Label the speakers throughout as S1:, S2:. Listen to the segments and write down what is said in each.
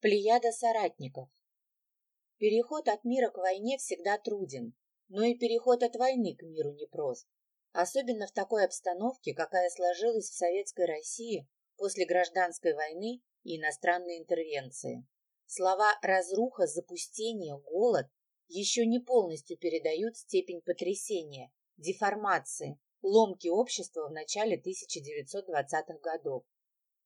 S1: Плеяда соратников. Переход от мира к войне всегда труден, но и переход от войны к миру непрост. Особенно в такой обстановке, какая сложилась в Советской России после гражданской войны и иностранной интервенции. Слова «разруха», «запустение», «голод» еще не полностью передают степень потрясения, деформации, ломки общества в начале 1920-х годов.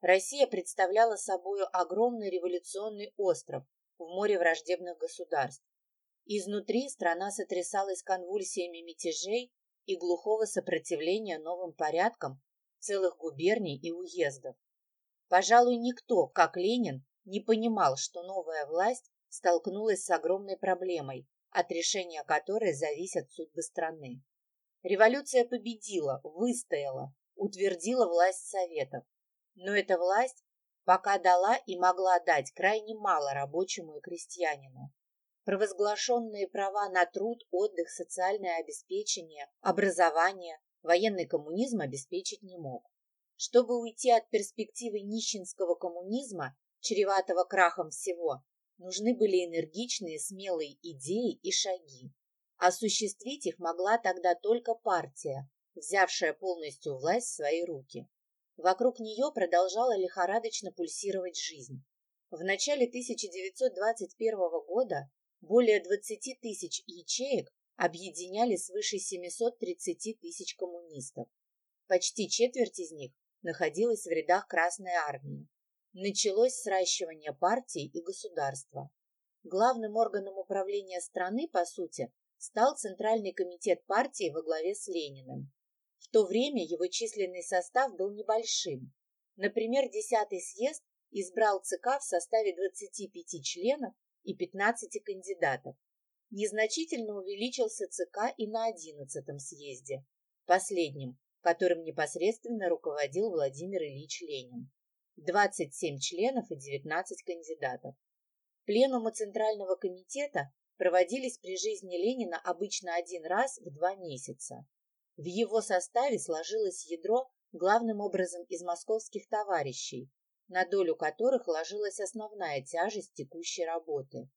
S1: Россия представляла собою огромный революционный остров в море враждебных государств. Изнутри страна сотрясалась конвульсиями мятежей и глухого сопротивления новым порядкам целых губерний и уездов. Пожалуй, никто, как Ленин, не понимал, что новая власть столкнулась с огромной проблемой, от решения которой зависят судьбы страны. Революция победила, выстояла, утвердила власть Советов. Но эта власть пока дала и могла дать крайне мало рабочему и крестьянину. Провозглашенные права на труд, отдых, социальное обеспечение, образование военный коммунизм обеспечить не мог. Чтобы уйти от перспективы нищенского коммунизма, чреватого крахом всего, нужны были энергичные, смелые идеи и шаги. Осуществить их могла тогда только партия, взявшая полностью власть в свои руки. Вокруг нее продолжала лихорадочно пульсировать жизнь. В начале 1921 года более 20 тысяч ячеек объединяли свыше 730 тысяч коммунистов. Почти четверть из них находилась в рядах Красной Армии. Началось сращивание партии и государства. Главным органом управления страны, по сути, стал Центральный комитет партии во главе с Лениным. То время его численный состав был небольшим. Например, 10-й съезд избрал ЦК в составе 25 членов и 15 кандидатов. Незначительно увеличился ЦК и на 11-м съезде, последнем, которым непосредственно руководил Владимир Ильич Ленин. 27 членов и 19 кандидатов. Пленумы Центрального комитета проводились при жизни Ленина обычно один раз в два месяца. В его составе сложилось ядро главным образом из московских товарищей, на долю которых ложилась основная тяжесть текущей работы.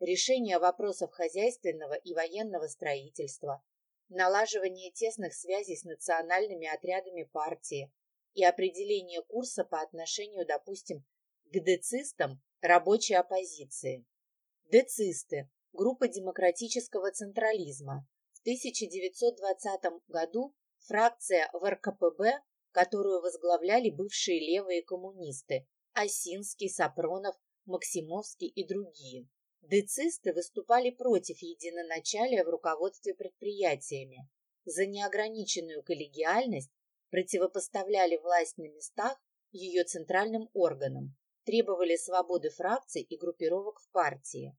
S1: Решение вопросов хозяйственного и военного строительства, налаживание тесных связей с национальными отрядами партии и определение курса по отношению, допустим, к децистам рабочей оппозиции. Децисты – группа демократического централизма, 1920 году фракция в РКПБ, которую возглавляли бывшие левые коммунисты Осинский, Сапронов, Максимовский и другие. Децисты выступали против единоначалия в руководстве предприятиями, за неограниченную коллегиальность, противопоставляли власть на местах ее центральным органам, требовали свободы фракций и группировок в партии.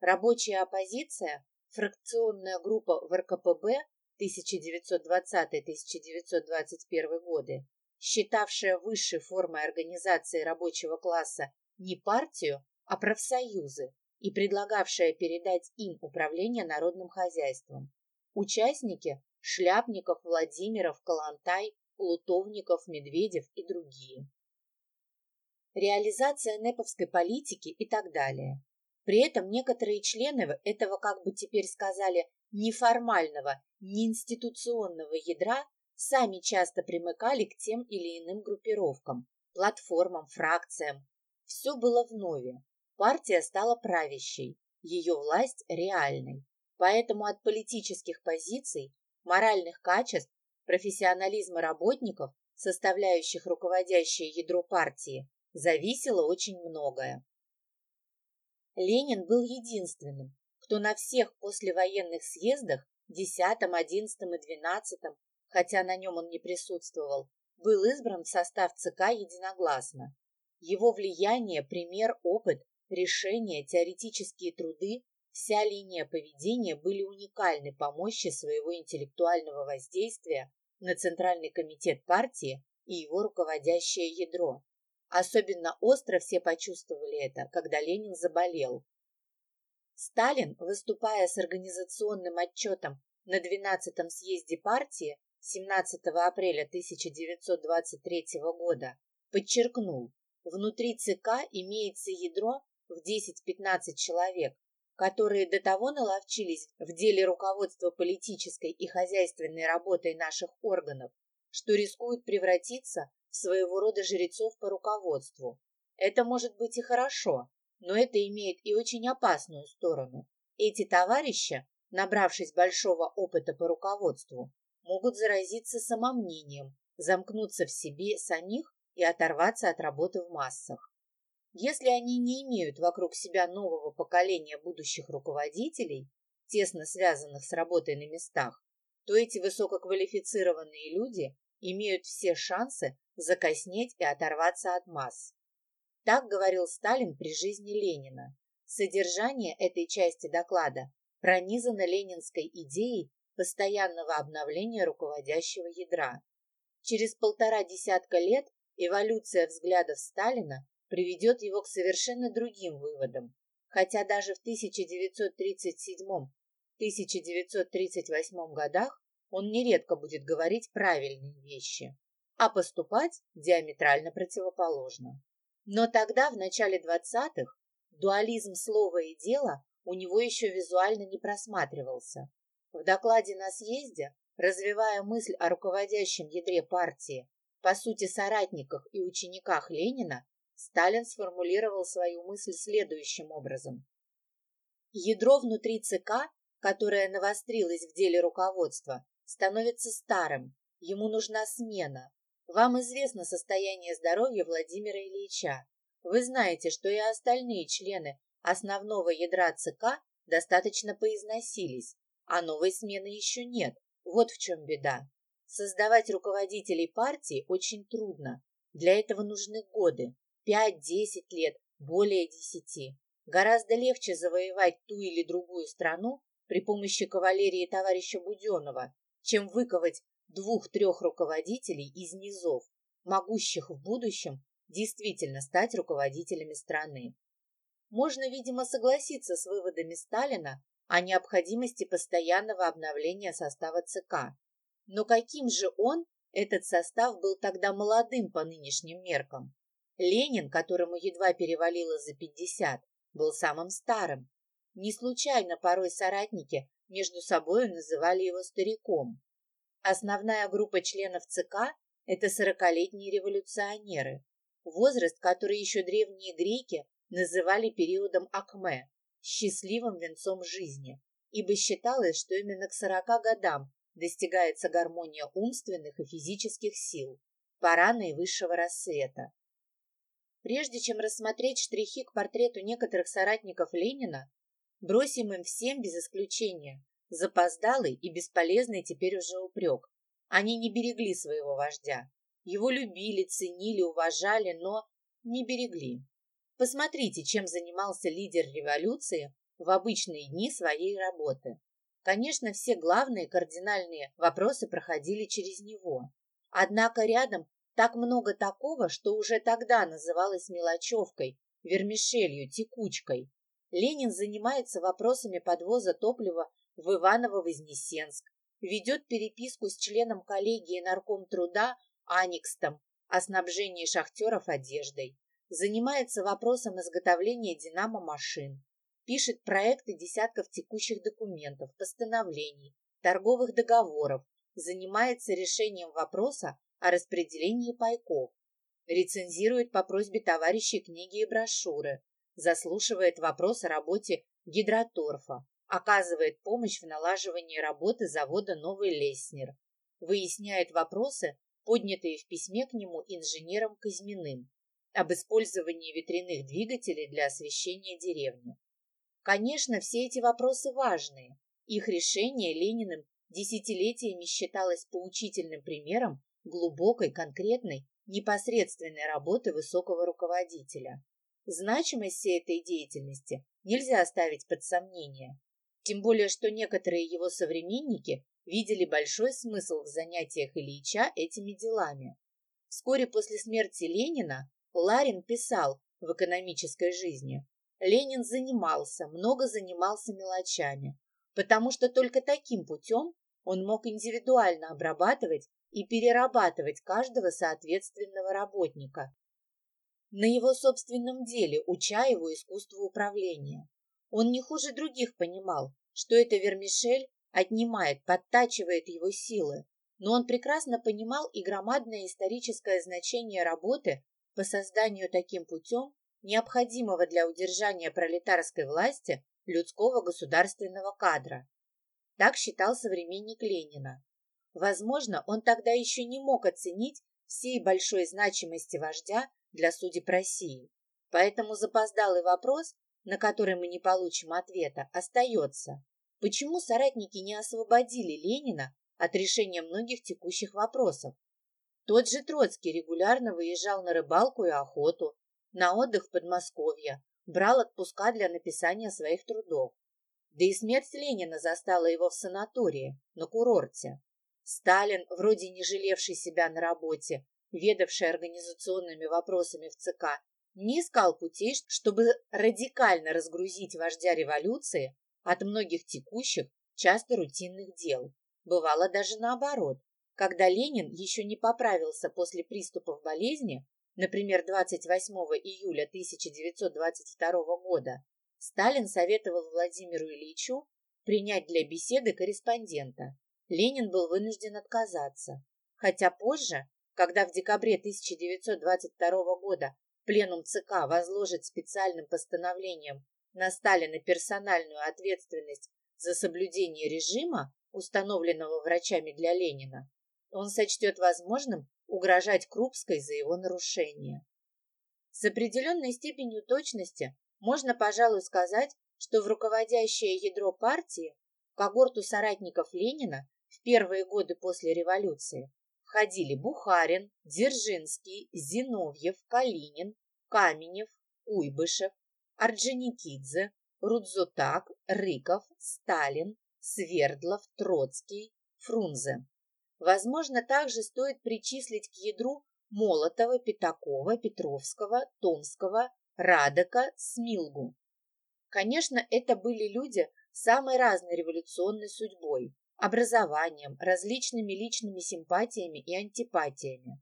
S1: Рабочая оппозиция фракционная группа в РКПБ 1920-1921 годы, считавшая высшей формой организации рабочего класса не партию, а профсоюзы и предлагавшая передать им управление народным хозяйством. Участники – Шляпников, Владимиров, Калантай, Плутовников, Медведев и другие. Реализация неповской политики и так далее. При этом некоторые члены этого, как бы теперь сказали, неформального, неинституционного ядра сами часто примыкали к тем или иным группировкам, платформам, фракциям. Все было в нове. Партия стала правящей, ее власть реальной. Поэтому от политических позиций, моральных качеств, профессионализма работников, составляющих руководящее ядро партии, зависело очень многое. Ленин был единственным, кто на всех послевоенных съездах, 10, 11 и 12, хотя на нем он не присутствовал, был избран в состав ЦК единогласно. Его влияние, пример, опыт, решения, теоретические труды, вся линия поведения были уникальны по мощи своего интеллектуального воздействия на Центральный комитет партии и его руководящее ядро. Особенно остро все почувствовали это, когда Ленин заболел. Сталин, выступая с организационным отчетом на 12-м съезде партии 17 апреля 1923 года, подчеркнул, внутри ЦК имеется ядро в 10-15 человек, которые до того наловчились в деле руководства политической и хозяйственной работой наших органов, что рискуют превратиться своего рода жрецов по руководству. Это может быть и хорошо, но это имеет и очень опасную сторону. Эти товарищи, набравшись большого опыта по руководству, могут заразиться самомнением, замкнуться в себе самих и оторваться от работы в массах. Если они не имеют вокруг себя нового поколения будущих руководителей, тесно связанных с работой на местах, то эти высококвалифицированные люди имеют все шансы закоснеть и оторваться от масс. Так говорил Сталин при жизни Ленина. Содержание этой части доклада пронизано ленинской идеей постоянного обновления руководящего ядра. Через полтора десятка лет эволюция взглядов Сталина приведет его к совершенно другим выводам, хотя даже в 1937-1938 годах он нередко будет говорить правильные вещи, а поступать диаметрально противоположно. Но тогда, в начале 20-х, дуализм слова и дела у него еще визуально не просматривался. В докладе на съезде, развивая мысль о руководящем ядре партии, по сути соратниках и учениках Ленина, Сталин сформулировал свою мысль следующим образом. Ядро внутри ЦК, которое навострилось в деле руководства, становится старым, ему нужна смена. Вам известно состояние здоровья Владимира Ильича. Вы знаете, что и остальные члены основного ядра ЦК достаточно поизносились, а новой смены еще нет. Вот в чем беда. Создавать руководителей партии очень трудно. Для этого нужны годы. 5-10 лет, более 10. Гораздо легче завоевать ту или другую страну при помощи кавалерии товарища Буденова, чем выковать двух-трех руководителей из низов, могущих в будущем действительно стать руководителями страны. Можно, видимо, согласиться с выводами Сталина о необходимости постоянного обновления состава ЦК. Но каким же он, этот состав, был тогда молодым по нынешним меркам? Ленин, которому едва перевалило за 50, был самым старым. Не случайно порой соратники между собой называли его стариком. Основная группа членов ЦК – это сорокалетние революционеры, возраст, который еще древние греки называли периодом Акме, счастливым венцом жизни, ибо считалось, что именно к сорока годам достигается гармония умственных и физических сил, пора наивысшего рассвета. Прежде чем рассмотреть штрихи к портрету некоторых соратников Ленина, бросим им всем без исключения запоздалый и бесполезный теперь уже упрек. Они не берегли своего вождя. Его любили, ценили, уважали, но не берегли. Посмотрите, чем занимался лидер революции в обычные дни своей работы. Конечно, все главные кардинальные вопросы проходили через него. Однако рядом так много такого, что уже тогда называлось мелочевкой, вермишелью, текучкой. Ленин занимается вопросами подвоза топлива в Иваново-Вознесенск, ведет переписку с членом коллегии нарком труда Аникстом о снабжении шахтеров одеждой, занимается вопросом изготовления динамо-машин, пишет проекты десятков текущих документов, постановлений, торговых договоров, занимается решением вопроса о распределении пайков, рецензирует по просьбе товарищей книги и брошюры, заслушивает вопрос о работе гидроторфа, оказывает помощь в налаживании работы завода «Новый Леснер», выясняет вопросы, поднятые в письме к нему инженером Казьминым, об использовании ветряных двигателей для освещения деревни. Конечно, все эти вопросы важные. Их решение Лениным десятилетиями считалось поучительным примером глубокой, конкретной, непосредственной работы высокого руководителя. Значимость всей этой деятельности нельзя оставить под сомнение. Тем более, что некоторые его современники видели большой смысл в занятиях Ильича этими делами. Вскоре после смерти Ленина Ларин писал в экономической жизни. Ленин занимался, много занимался мелочами, потому что только таким путем он мог индивидуально обрабатывать и перерабатывать каждого соответственного работника. На его собственном деле, уча его искусству управления. Он не хуже других понимал, что эта вермишель отнимает, подтачивает его силы, но он прекрасно понимал и громадное историческое значение работы по созданию таким путем необходимого для удержания пролетарской власти людского государственного кадра. Так считал современник Ленина. Возможно, он тогда еще не мог оценить всей большой значимости вождя для судеб России. Поэтому запоздалый вопрос, на который мы не получим ответа, остается. Почему соратники не освободили Ленина от решения многих текущих вопросов? Тот же Троцкий регулярно выезжал на рыбалку и охоту, на отдых в Подмосковье, брал отпуска для написания своих трудов. Да и смерть Ленина застала его в санатории, на курорте. Сталин, вроде не жалевший себя на работе, ведавший организационными вопросами в ЦК, не искал путей, чтобы радикально разгрузить вождя революции от многих текущих, часто рутинных дел. Бывало даже наоборот. Когда Ленин еще не поправился после приступов болезни, например, 28 июля 1922 года, Сталин советовал Владимиру Ильичу принять для беседы корреспондента. Ленин был вынужден отказаться. Хотя позже, когда в декабре 1922 года пленум ЦК возложит специальным постановлением на Сталина персональную ответственность за соблюдение режима, установленного врачами для Ленина, он сочтет возможным угрожать Крупской за его нарушение. С определенной степенью точности можно, пожалуй, сказать, что в руководящее ядро партии, когорту соратников Ленина в первые годы после революции, входили Бухарин, Дзержинский, Зиновьев, Калинин, Каменев, Уйбышев, Орджоникидзе, Рудзутак, Рыков, Сталин, Свердлов, Троцкий, Фрунзе. Возможно, также стоит причислить к ядру Молотова, Пятакова, Петровского, Томского, Радека, Смилгу. Конечно, это были люди самой разной революционной судьбой, образованием, различными личными симпатиями и антипатиями.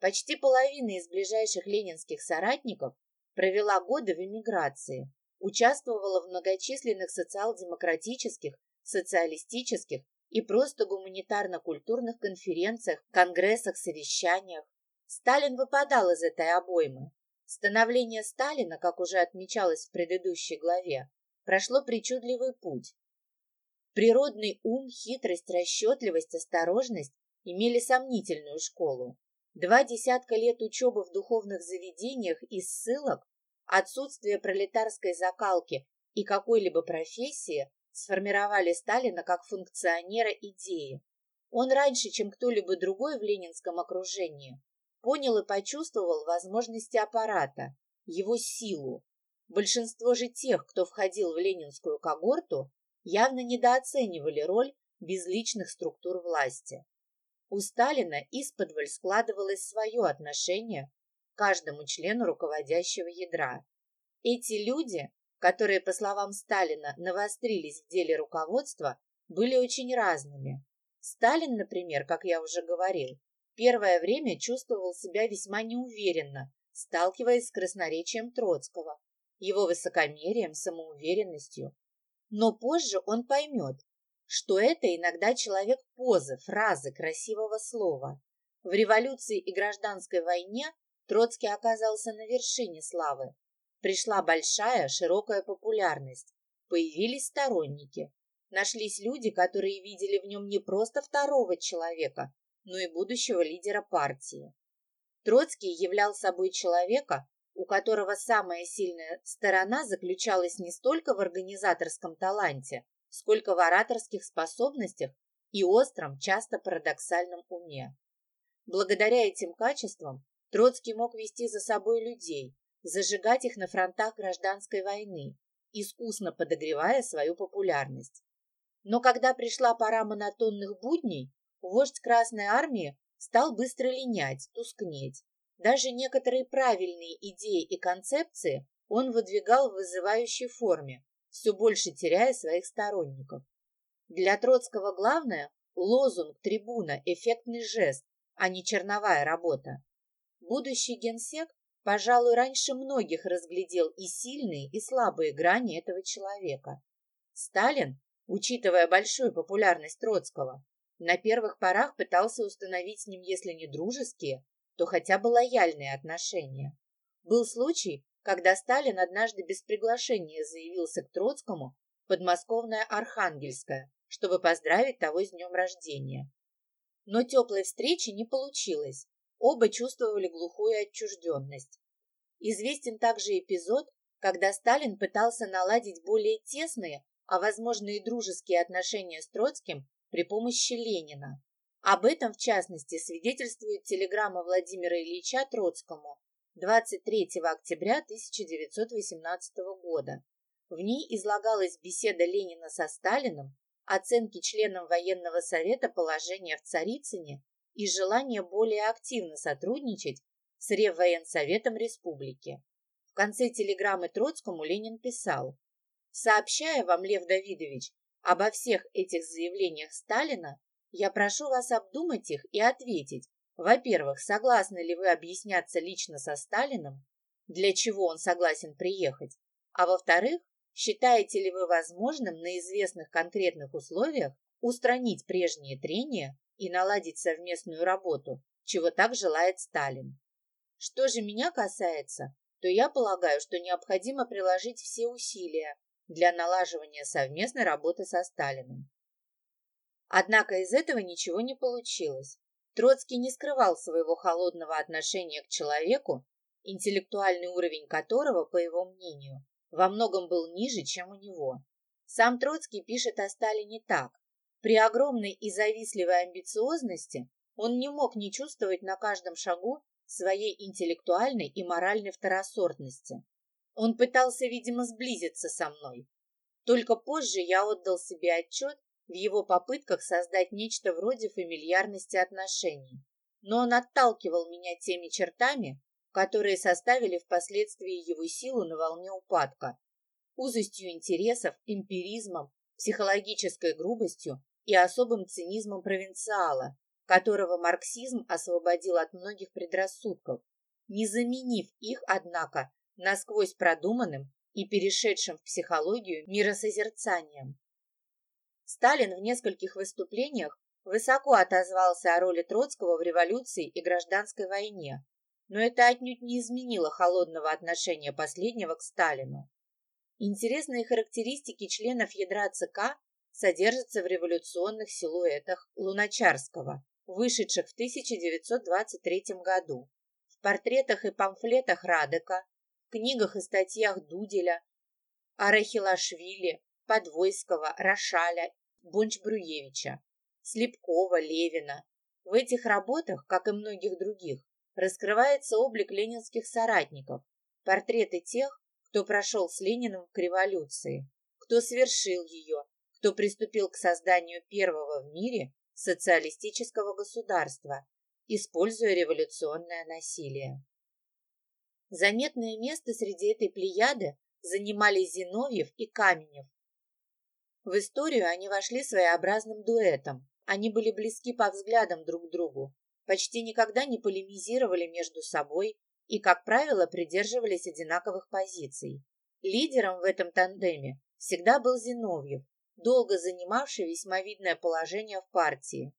S1: Почти половина из ближайших ленинских соратников провела годы в эмиграции, участвовала в многочисленных социал-демократических, социалистических и просто гуманитарно-культурных конференциях, конгрессах, совещаниях. Сталин выпадал из этой обоймы. Становление Сталина, как уже отмечалось в предыдущей главе, прошло причудливый путь. Природный ум, хитрость, расчетливость, осторожность имели сомнительную школу. Два десятка лет учебы в духовных заведениях и ссылок, отсутствие пролетарской закалки и какой-либо профессии сформировали Сталина как функционера идеи. Он раньше, чем кто-либо другой в ленинском окружении, понял и почувствовал возможности аппарата, его силу. Большинство же тех, кто входил в ленинскую когорту, явно недооценивали роль безличных структур власти. У Сталина исподволь складывалось свое отношение к каждому члену руководящего ядра. Эти люди, которые, по словам Сталина, навострились в деле руководства, были очень разными. Сталин, например, как я уже говорил, первое время чувствовал себя весьма неуверенно, сталкиваясь с красноречием Троцкого, его высокомерием, самоуверенностью. Но позже он поймет, что это иногда человек позы, фразы, красивого слова. В революции и гражданской войне Троцкий оказался на вершине славы. Пришла большая, широкая популярность. Появились сторонники. Нашлись люди, которые видели в нем не просто второго человека, но и будущего лидера партии. Троцкий являл собой человека, у которого самая сильная сторона заключалась не столько в организаторском таланте, сколько в ораторских способностях и остром, часто парадоксальном уме. Благодаря этим качествам Троцкий мог вести за собой людей, зажигать их на фронтах гражданской войны, искусно подогревая свою популярность. Но когда пришла пора монотонных будней, вождь Красной Армии стал быстро линять, тускнеть. Даже некоторые правильные идеи и концепции он выдвигал в вызывающей форме, все больше теряя своих сторонников. Для Троцкого главное – лозунг трибуна, эффектный жест, а не черновая работа. Будущий генсек пожалуй, раньше многих разглядел и сильные, и слабые грани этого человека. Сталин, учитывая большую популярность Троцкого, на первых порах пытался установить с ним, если не дружеские, то хотя бы лояльные отношения. Был случай, когда Сталин однажды без приглашения заявился к Троцкому в подмосковное Архангельское, чтобы поздравить того с днем рождения. Но теплой встречи не получилось, оба чувствовали глухую отчужденность. Известен также эпизод, когда Сталин пытался наладить более тесные, а возможно и дружеские отношения с Троцким при помощи Ленина. Об этом, в частности, свидетельствует телеграмма Владимира Ильича Троцкому 23 октября 1918 года. В ней излагалась беседа Ленина со Сталиным, оценки членам военного совета положения в Царицыне и желание более активно сотрудничать с Реввоенсоветом Республики. В конце телеграммы Троцкому Ленин писал «Сообщая вам, Лев Давидович, обо всех этих заявлениях Сталина, я прошу вас обдумать их и ответить, во-первых, согласны ли вы объясняться лично со Сталиным, для чего он согласен приехать, а во-вторых, считаете ли вы возможным на известных конкретных условиях устранить прежние трения и наладить совместную работу, чего так желает Сталин. Что же меня касается, то я полагаю, что необходимо приложить все усилия для налаживания совместной работы со Сталиным. Однако из этого ничего не получилось. Троцкий не скрывал своего холодного отношения к человеку, интеллектуальный уровень которого, по его мнению, во многом был ниже, чем у него. Сам Троцкий пишет о Сталине так. При огромной и завистливой амбициозности он не мог не чувствовать на каждом шагу своей интеллектуальной и моральной второсортности. Он пытался, видимо, сблизиться со мной. Только позже я отдал себе отчет в его попытках создать нечто вроде фамильярности отношений. Но он отталкивал меня теми чертами, которые составили впоследствии его силу на волне упадка. Узостью интересов, эмпиризмом, психологической грубостью и особым цинизмом провинциала, которого марксизм освободил от многих предрассудков, не заменив их, однако, насквозь продуманным и перешедшим в психологию миросозерцанием. Сталин в нескольких выступлениях высоко отозвался о роли Троцкого в революции и гражданской войне, но это отнюдь не изменило холодного отношения последнего к Сталину. Интересные характеристики членов ядра ЦК содержатся в революционных силуэтах Луначарского, вышедших в 1923 году, в портретах и памфлетах Радека, в книгах и статьях Дуделя, Орахелашвили, Подвойского, Рошаля, Бонч-Бруевича, Слепкова, Левина. В этих работах, как и многих других, раскрывается облик ленинских соратников, портреты тех, кто прошел с Лениным к революции, кто совершил ее, кто приступил к созданию первого в мире социалистического государства, используя революционное насилие. Заметное место среди этой плеяды занимали Зиновьев и Каменев. В историю они вошли своеобразным дуэтом. Они были близки по взглядам друг к другу, почти никогда не полемизировали между собой и, как правило, придерживались одинаковых позиций. Лидером в этом тандеме всегда был Зиновьев, долго занимавший весьма видное положение в партии.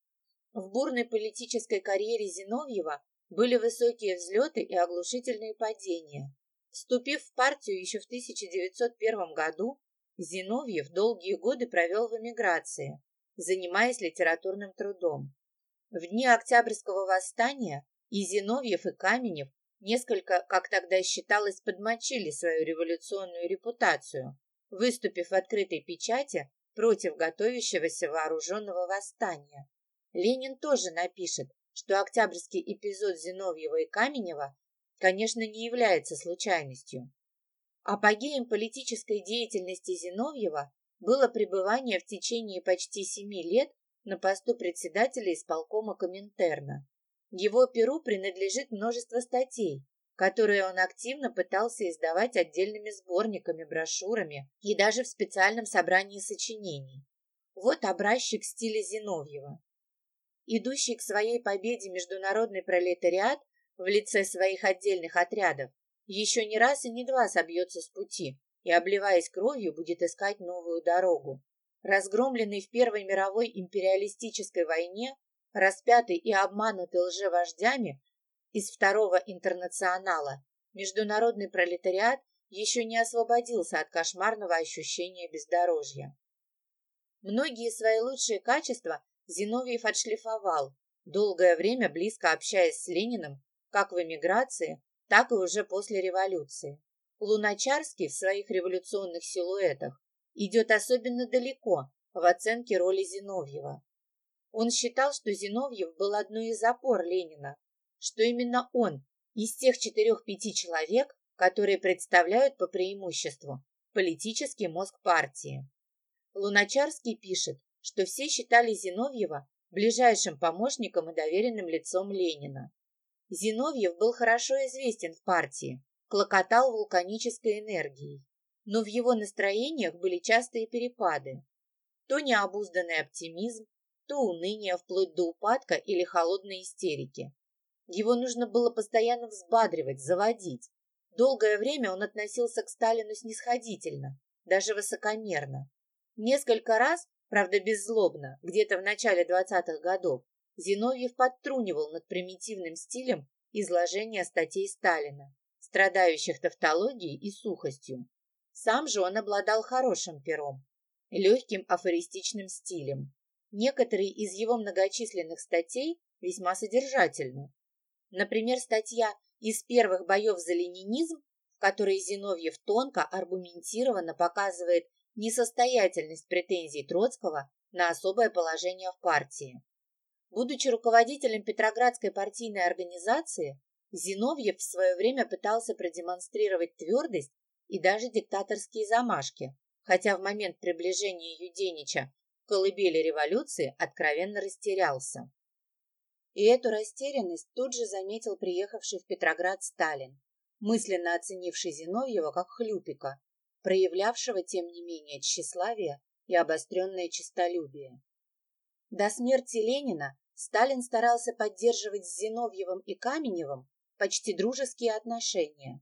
S1: В бурной политической карьере Зиновьева были высокие взлеты и оглушительные падения. Вступив в партию еще в 1901 году, Зиновьев долгие годы провел в эмиграции, занимаясь литературным трудом. В дни Октябрьского восстания и Зиновьев, и Каменев несколько, как тогда считалось, подмочили свою революционную репутацию, выступив в открытой печати против готовящегося вооруженного восстания. Ленин тоже напишет, что октябрьский эпизод Зиновьева и Каменева, конечно, не является случайностью. Апогеем политической деятельности Зиновьева было пребывание в течение почти семи лет на посту председателя исполкома Коминтерна. Его перу принадлежит множество статей, которые он активно пытался издавать отдельными сборниками, брошюрами и даже в специальном собрании сочинений. Вот образчик стиля Зиновьева. Идущий к своей победе международный пролетариат в лице своих отдельных отрядов, еще не раз и не два собьется с пути и, обливаясь кровью, будет искать новую дорогу. Разгромленный в Первой мировой империалистической войне, распятый и обманутый лжевождями из Второго интернационала, международный пролетариат еще не освободился от кошмарного ощущения бездорожья. Многие свои лучшие качества Зиновьев отшлифовал, долгое время близко общаясь с Лениным как в эмиграции, так и уже после революции. Луначарский в своих революционных силуэтах идет особенно далеко в оценке роли Зиновьева. Он считал, что Зиновьев был одной из опор Ленина, что именно он из тех четырех-пяти человек, которые представляют по преимуществу политический мозг партии. Луначарский пишет, что все считали Зиновьева ближайшим помощником и доверенным лицом Ленина. Зиновьев был хорошо известен в партии, клокотал вулканической энергией, но в его настроениях были частые перепады. То необузданный оптимизм, то уныние вплоть до упадка или холодной истерики. Его нужно было постоянно взбадривать, заводить. Долгое время он относился к Сталину снисходительно, даже высокомерно. Несколько раз, правда беззлобно, где-то в начале 20-х годов, Зиновьев подтрунивал над примитивным стилем изложения статей Сталина, страдающих тавтологией и сухостью. Сам же он обладал хорошим пером, легким афористичным стилем. Некоторые из его многочисленных статей весьма содержательны. Например, статья «Из первых боев за ленинизм», в которой Зиновьев тонко, аргументированно показывает несостоятельность претензий Троцкого на особое положение в партии. Будучи руководителем Петроградской партийной организации, Зиновьев в свое время пытался продемонстрировать твердость и даже диктаторские замашки, хотя в момент приближения Юденича к колыбели революции откровенно растерялся. И эту растерянность тут же заметил приехавший в Петроград Сталин, мысленно оценивший Зиновьева как хлюпика, проявлявшего, тем не менее, тщеславие и обостренное честолюбие. До смерти Ленина Сталин старался поддерживать с Зиновьевым и Каменевым почти дружеские отношения.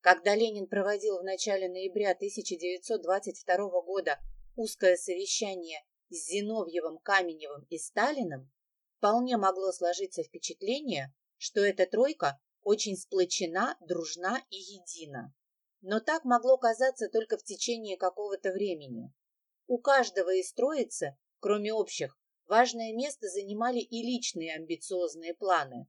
S1: Когда Ленин проводил в начале ноября 1922 года узкое совещание с Зиновьевым, Каменевым и Сталиным, вполне могло сложиться впечатление, что эта тройка очень сплочена, дружна и едина. Но так могло казаться только в течение какого-то времени. У каждого из троицы, кроме общих, важное место занимали и личные амбициозные планы.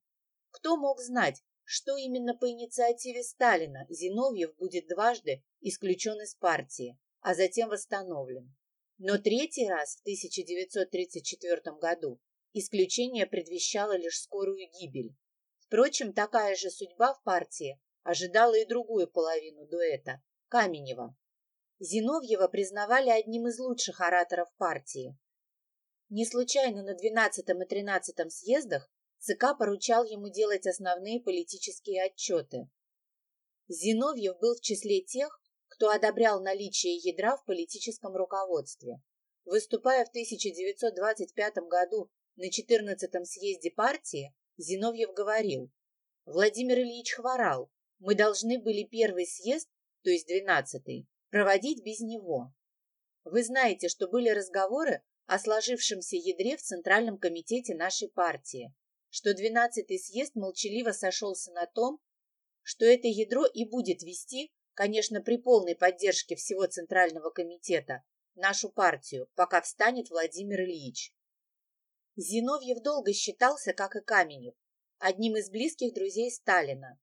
S1: Кто мог знать, что именно по инициативе Сталина Зиновьев будет дважды исключен из партии, а затем восстановлен. Но третий раз в 1934 году исключение предвещало лишь скорую гибель. Впрочем, такая же судьба в партии ожидала и другую половину дуэта – Каменева. Зиновьева признавали одним из лучших ораторов партии. Не случайно на 12 и 13 съездах ЦК поручал ему делать основные политические отчеты. Зиновьев был в числе тех, кто одобрял наличие ядра в политическом руководстве. Выступая в 1925 году на 14-м съезде партии, Зиновьев говорил, Владимир Ильич хворал, мы должны были первый съезд, то есть 12-й, проводить без него. Вы знаете, что были разговоры о сложившемся ядре в Центральном комитете нашей партии, что 12-й съезд молчаливо сошелся на том, что это ядро и будет вести, конечно, при полной поддержке всего Центрального комитета, нашу партию, пока встанет Владимир Ильич. Зиновьев долго считался, как и Каменев, одним из близких друзей Сталина.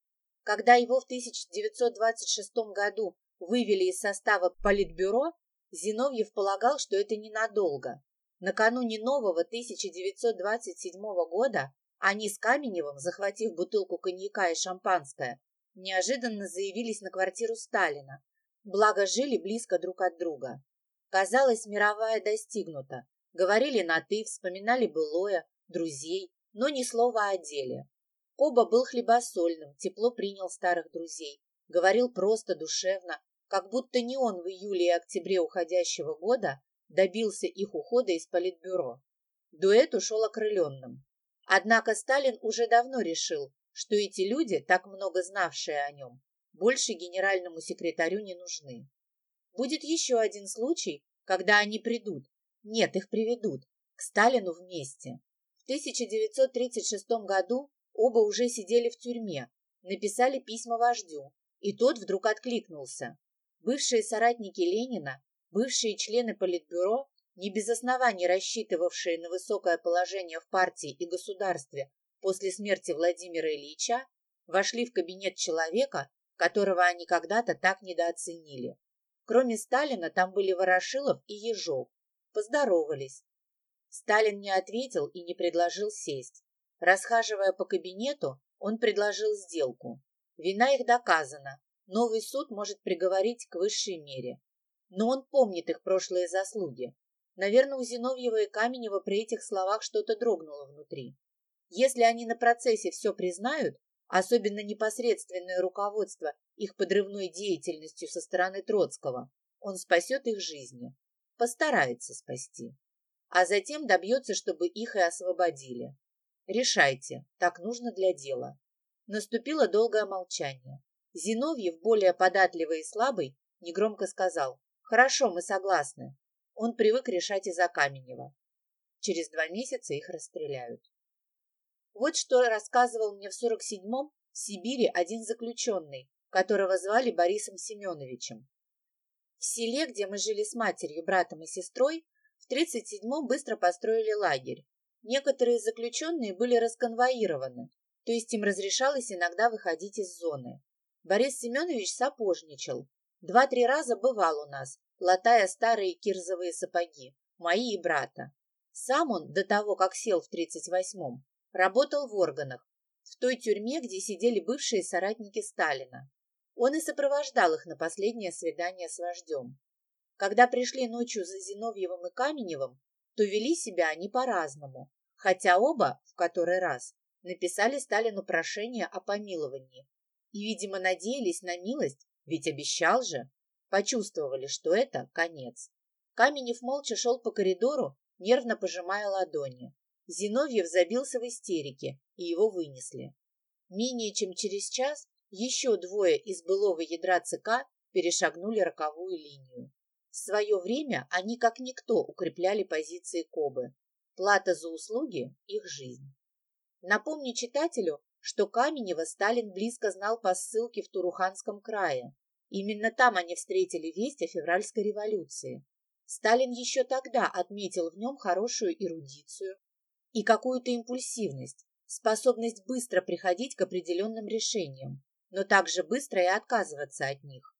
S1: Когда его в 1926 году вывели из состава Политбюро, Зиновьев полагал, что это ненадолго. Накануне нового 1927 года они с Каменевым, захватив бутылку коньяка и шампанское, неожиданно заявились на квартиру Сталина, благо жили близко друг от друга. Казалось, мировая достигнута. Говорили на «ты», вспоминали былое, друзей, но ни слова о деле. Оба был хлебосольным, тепло принял старых друзей, говорил просто, душевно, как будто не он в июле и октябре уходящего года добился их ухода из политбюро. Дуэт ушел окрыленным. Однако Сталин уже давно решил, что эти люди, так много знавшие о нем, больше генеральному секретарю не нужны. Будет еще один случай, когда они придут, нет, их приведут, к Сталину вместе. В 1936 году оба уже сидели в тюрьме, написали письма вождю, и тот вдруг откликнулся. Бывшие соратники Ленина, бывшие члены Политбюро, не без оснований рассчитывавшие на высокое положение в партии и государстве после смерти Владимира Ильича, вошли в кабинет человека, которого они когда-то так недооценили. Кроме Сталина там были Ворошилов и Ежов. Поздоровались. Сталин не ответил и не предложил сесть. Расхаживая по кабинету, он предложил сделку. Вина их доказана. Новый суд может приговорить к высшей мере. Но он помнит их прошлые заслуги. Наверное, у Зиновьева и Каменева при этих словах что-то дрогнуло внутри. Если они на процессе все признают, особенно непосредственное руководство их подрывной деятельностью со стороны Троцкого, он спасет их жизни. Постарается спасти а затем добьется, чтобы их и освободили. Решайте, так нужно для дела. Наступило долгое молчание. Зиновьев, более податливый и слабый, негромко сказал «Хорошо, мы согласны». Он привык решать из-за Каменева. Через два месяца их расстреляют. Вот что рассказывал мне в 47-м в Сибири один заключенный, которого звали Борисом Семеновичем. В селе, где мы жили с матерью, братом и сестрой, в 37-м быстро построили лагерь. Некоторые заключенные были расконвоированы, то есть им разрешалось иногда выходить из зоны. Борис Семенович сапожничал. Два-три раза бывал у нас, латая старые кирзовые сапоги, мои и брата. Сам он, до того, как сел в 38-м, работал в органах, в той тюрьме, где сидели бывшие соратники Сталина. Он и сопровождал их на последнее свидание с вождем. Когда пришли ночью за Зиновьевым и Каменевым, то вели себя они по-разному, хотя оба, в который раз, написали Сталину прошение о помиловании и, видимо, надеялись на милость, ведь обещал же, почувствовали, что это конец. Каменев молча шел по коридору, нервно пожимая ладони. Зиновьев забился в истерике, и его вынесли. Менее чем через час еще двое из былого ядра ЦК перешагнули роковую линию. В свое время они как никто укрепляли позиции Кобы. Плата за услуги – их жизнь. Напомню читателю, что Каменева Сталин близко знал по ссылке в Туруханском крае. Именно там они встретили весть о февральской революции. Сталин еще тогда отметил в нем хорошую эрудицию и какую-то импульсивность, способность быстро приходить к определенным решениям, но также быстро и отказываться от них.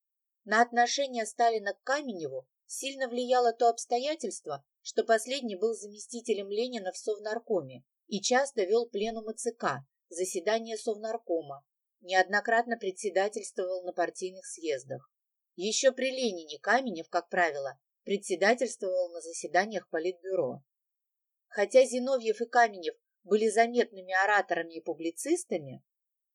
S1: На отношение Сталина к Каменеву сильно влияло то обстоятельство, что последний был заместителем Ленина в Совнаркоме и часто вел пленумы ЦК, заседания Совнаркома, неоднократно председательствовал на партийных съездах. Еще при Ленине Каменев, как правило, председательствовал на заседаниях Политбюро. Хотя Зиновьев и Каменев были заметными ораторами и публицистами,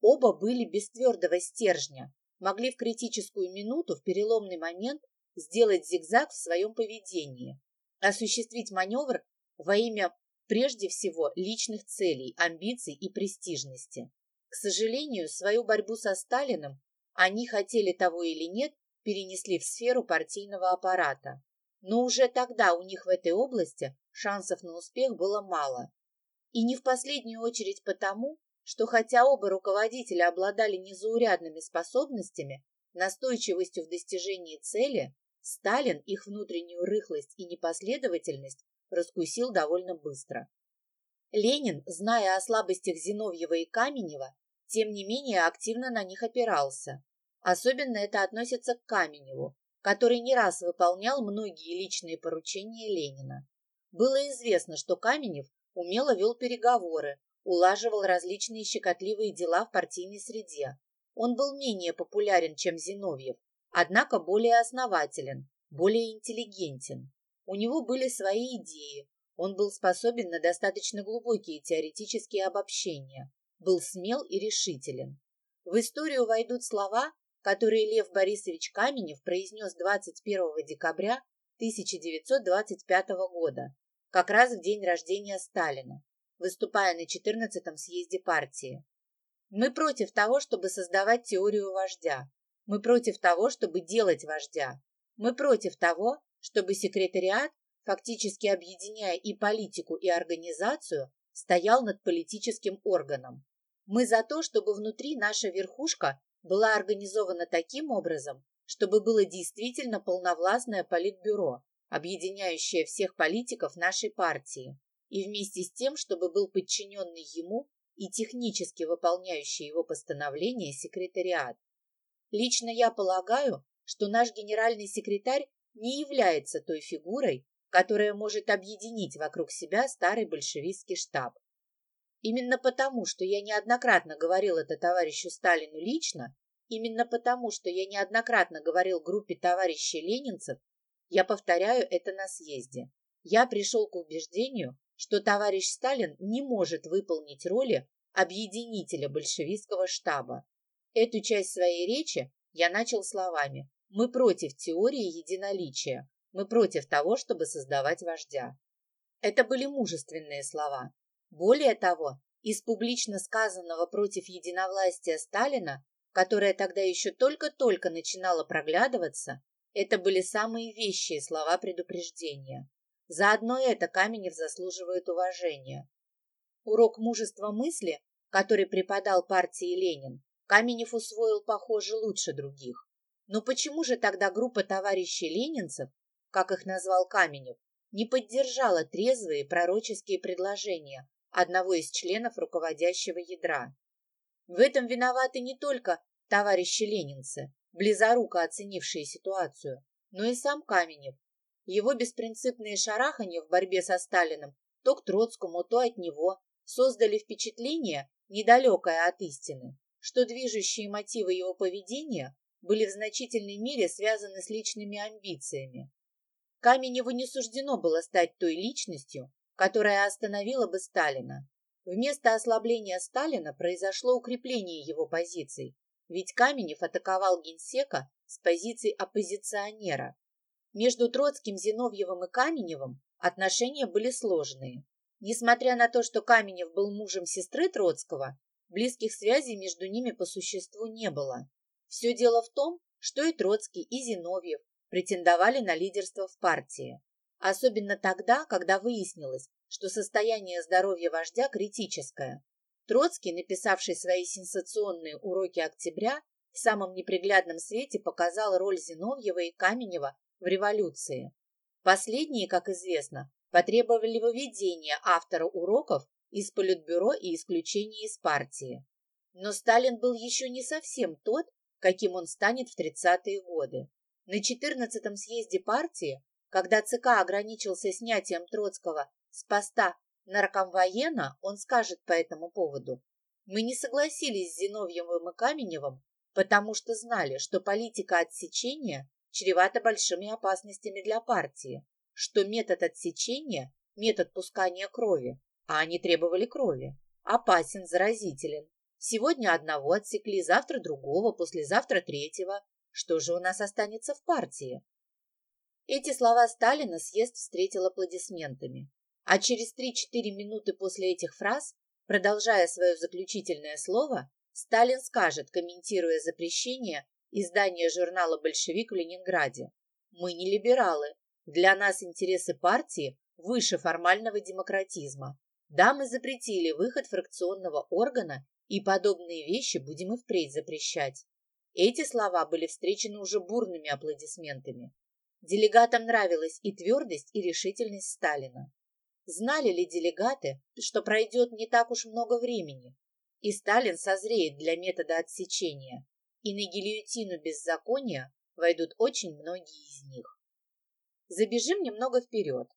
S1: оба были без твердого стержня, могли в критическую минуту, в переломный момент, сделать зигзаг в своем поведении, осуществить маневр во имя прежде всего личных целей, амбиций и престижности. К сожалению, свою борьбу со Сталиным они, хотели того или нет, перенесли в сферу партийного аппарата. Но уже тогда у них в этой области шансов на успех было мало. И не в последнюю очередь потому, что хотя оба руководителя обладали незаурядными способностями, настойчивостью в достижении цели, Сталин их внутреннюю рыхлость и непоследовательность раскусил довольно быстро. Ленин, зная о слабостях Зиновьева и Каменева, тем не менее активно на них опирался. Особенно это относится к Каменеву, который не раз выполнял многие личные поручения Ленина. Было известно, что Каменев умело вел переговоры, улаживал различные щекотливые дела в партийной среде. Он был менее популярен, чем Зиновьев, однако более основателен, более интеллигентен. У него были свои идеи, он был способен на достаточно глубокие теоретические обобщения, был смел и решителен. В историю войдут слова, которые Лев Борисович Каменев произнес 21 декабря 1925 года, как раз в день рождения Сталина выступая на 14-м съезде партии. Мы против того, чтобы создавать теорию вождя. Мы против того, чтобы делать вождя. Мы против того, чтобы секретариат, фактически объединяя и политику, и организацию, стоял над политическим органом. Мы за то, чтобы внутри наша верхушка была организована таким образом, чтобы было действительно полновластное политбюро, объединяющее всех политиков нашей партии, и вместе с тем, чтобы был подчиненный ему и технически выполняющий его постановление секретариат. Лично я полагаю, что наш генеральный секретарь не является той фигурой, которая может объединить вокруг себя старый большевистский штаб. Именно потому, что я неоднократно говорил это товарищу Сталину лично, именно потому, что я неоднократно говорил группе товарищей ленинцев, я повторяю это на съезде. Я пришел к убеждению, что товарищ Сталин не может выполнить роли объединителя большевистского штаба. Эту часть своей речи я начал словами «Мы против теории единоличия, мы против того, чтобы создавать вождя». Это были мужественные слова. Более того, из публично сказанного против единовластия Сталина, которое тогда еще только-только начинало проглядываться, это были самые вещие слова предупреждения. Заодно это Каменев заслуживает уважения. Урок мужества мысли, который преподал партии Ленин, Каменев усвоил, похоже, лучше других. Но почему же тогда группа товарищей ленинцев, как их назвал Каменев, не поддержала трезвые пророческие предложения одного из членов руководящего ядра? В этом виноваты не только товарищи ленинцы, близоруко оценившие ситуацию, но и сам Каменев, его беспринципные шарахания в борьбе со Сталиным то к Троцкому, то от него создали впечатление, недалекое от истины, что движущие мотивы его поведения были в значительной мере связаны с личными амбициями. Каменеву не суждено было стать той личностью, которая остановила бы Сталина. Вместо ослабления Сталина произошло укрепление его позиций, ведь Каменев атаковал генсека с позиций оппозиционера, между Троцким, Зиновьевым и Каменевым отношения были сложные. Несмотря на то, что Каменев был мужем сестры Троцкого, близких связей между ними по существу не было. Все дело в том, что и Троцкий, и Зиновьев претендовали на лидерство в партии. Особенно тогда, когда выяснилось, что состояние здоровья вождя критическое. Троцкий, написавший свои сенсационные уроки октября, в самом неприглядном свете показал роль Зиновьева и Каменева в революции. Последние, как известно, потребовали выведения автора уроков из политбюро и исключения из партии. Но Сталин был еще не совсем тот, каким он станет в 30-е годы. На 14-м съезде партии, когда ЦК ограничился снятием Троцкого с поста наркомвоена, он скажет по этому поводу. Мы не согласились с Зиновьевым и Каменевым, потому что знали, что политика отсечения чревато большими опасностями для партии, что метод отсечения – метод пускания крови, а они требовали крови, опасен, заразителен. Сегодня одного отсекли, завтра другого, послезавтра третьего. Что же у нас останется в партии? Эти слова Сталина съезд встретил аплодисментами. А через 3-4 минуты после этих фраз, продолжая свое заключительное слово, Сталин скажет, комментируя запрещение издание журнала «Большевик» в Ленинграде. Мы не либералы. Для нас интересы партии выше формального демократизма. Да, мы запретили выход фракционного органа, и подобные вещи будем и впредь запрещать. Эти слова были встречены уже бурными аплодисментами. Делегатам нравилась и твердость, и решительность Сталина. Знали ли делегаты, что пройдет не так уж много времени, и Сталин созреет для метода отсечения, и на гильотину беззакония войдут очень многие из них. Забежим немного вперед.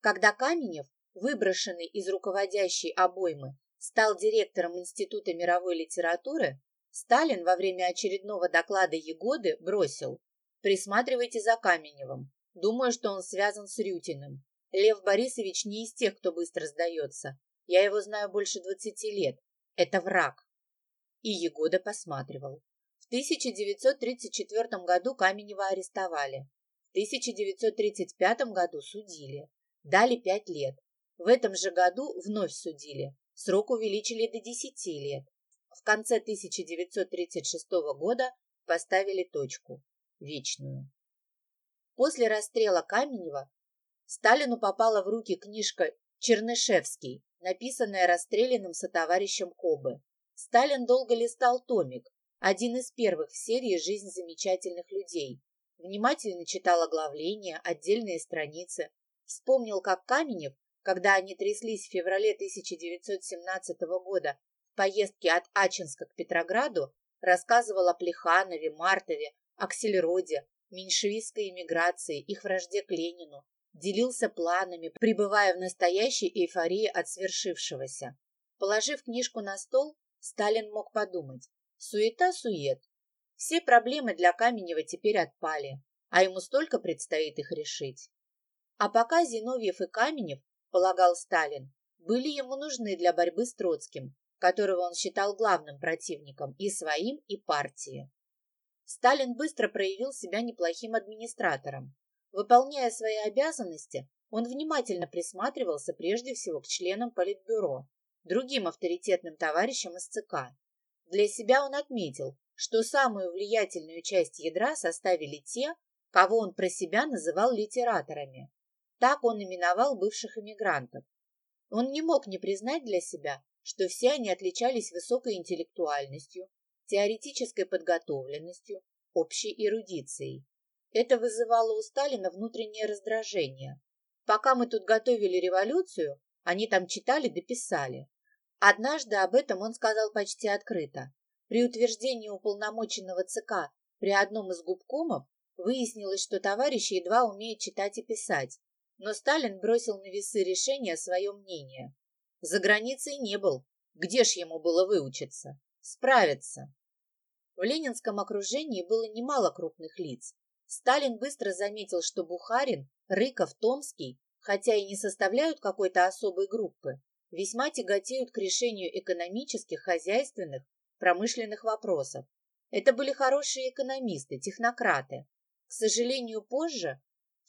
S1: Когда Каменев, выброшенный из руководящей обоймы, стал директором Института мировой литературы, Сталин во время очередного доклада Егоды бросил «Присматривайте за Каменевым. Думаю, что он связан с Рютиным. Лев Борисович не из тех, кто быстро сдается. Я его знаю больше двадцати лет. Это враг. И Егода посматривал. В 1934 году Каменева арестовали. В 1935 году судили. Дали пять лет. В этом же году вновь судили. Срок увеличили до 10 лет. в конце 1936 года поставили точку, вечную. После расстрела Каменева Сталину попала в руки книжка «Чернышевский», написанная расстрелянным сотоварищем Кобы. Сталин долго листал томик, один из первых в серии «Жизнь замечательных людей». Внимательно читал оглавления, отдельные страницы. Вспомнил, как Каменев, когда они тряслись в феврале 1917 года в поездке от Ачинска к Петрограду, рассказывал о Плеханове, Мартове, Аксельроде, меньшевистской эмиграции, их вражде к Ленину, делился планами, пребывая в настоящей эйфории от свершившегося. Положив книжку на стол, Сталин мог подумать. Суета-сует. Все проблемы для Каменева теперь отпали, а ему столько предстоит их решить. А пока Зиновьев и Каменев, полагал Сталин, были ему нужны для борьбы с Троцким, которого он считал главным противником и своим, и партии. Сталин быстро проявил себя неплохим администратором. Выполняя свои обязанности, он внимательно присматривался прежде всего к членам Политбюро, другим авторитетным товарищам из ЦК. Для себя он отметил, что самую влиятельную часть ядра составили те, кого он про себя называл литераторами. Так он именовал бывших эмигрантов. Он не мог не признать для себя, что все они отличались высокой интеллектуальностью, теоретической подготовленностью, общей эрудицией. Это вызывало у Сталина внутреннее раздражение. Пока мы тут готовили революцию, они там читали да писали. Однажды об этом он сказал почти открыто. При утверждении уполномоченного ЦК при одном из губкомов выяснилось, что товарищи едва умеют читать и писать, но Сталин бросил на весы решения свое мнение. За границей не был, где ж ему было выучиться? Справиться. В ленинском окружении было немало крупных лиц, Сталин быстро заметил, что Бухарин, Рыков, Томский, хотя и не составляют какой-то особой группы, весьма тяготеют к решению экономических, хозяйственных, промышленных вопросов. Это были хорошие экономисты, технократы. К сожалению, позже,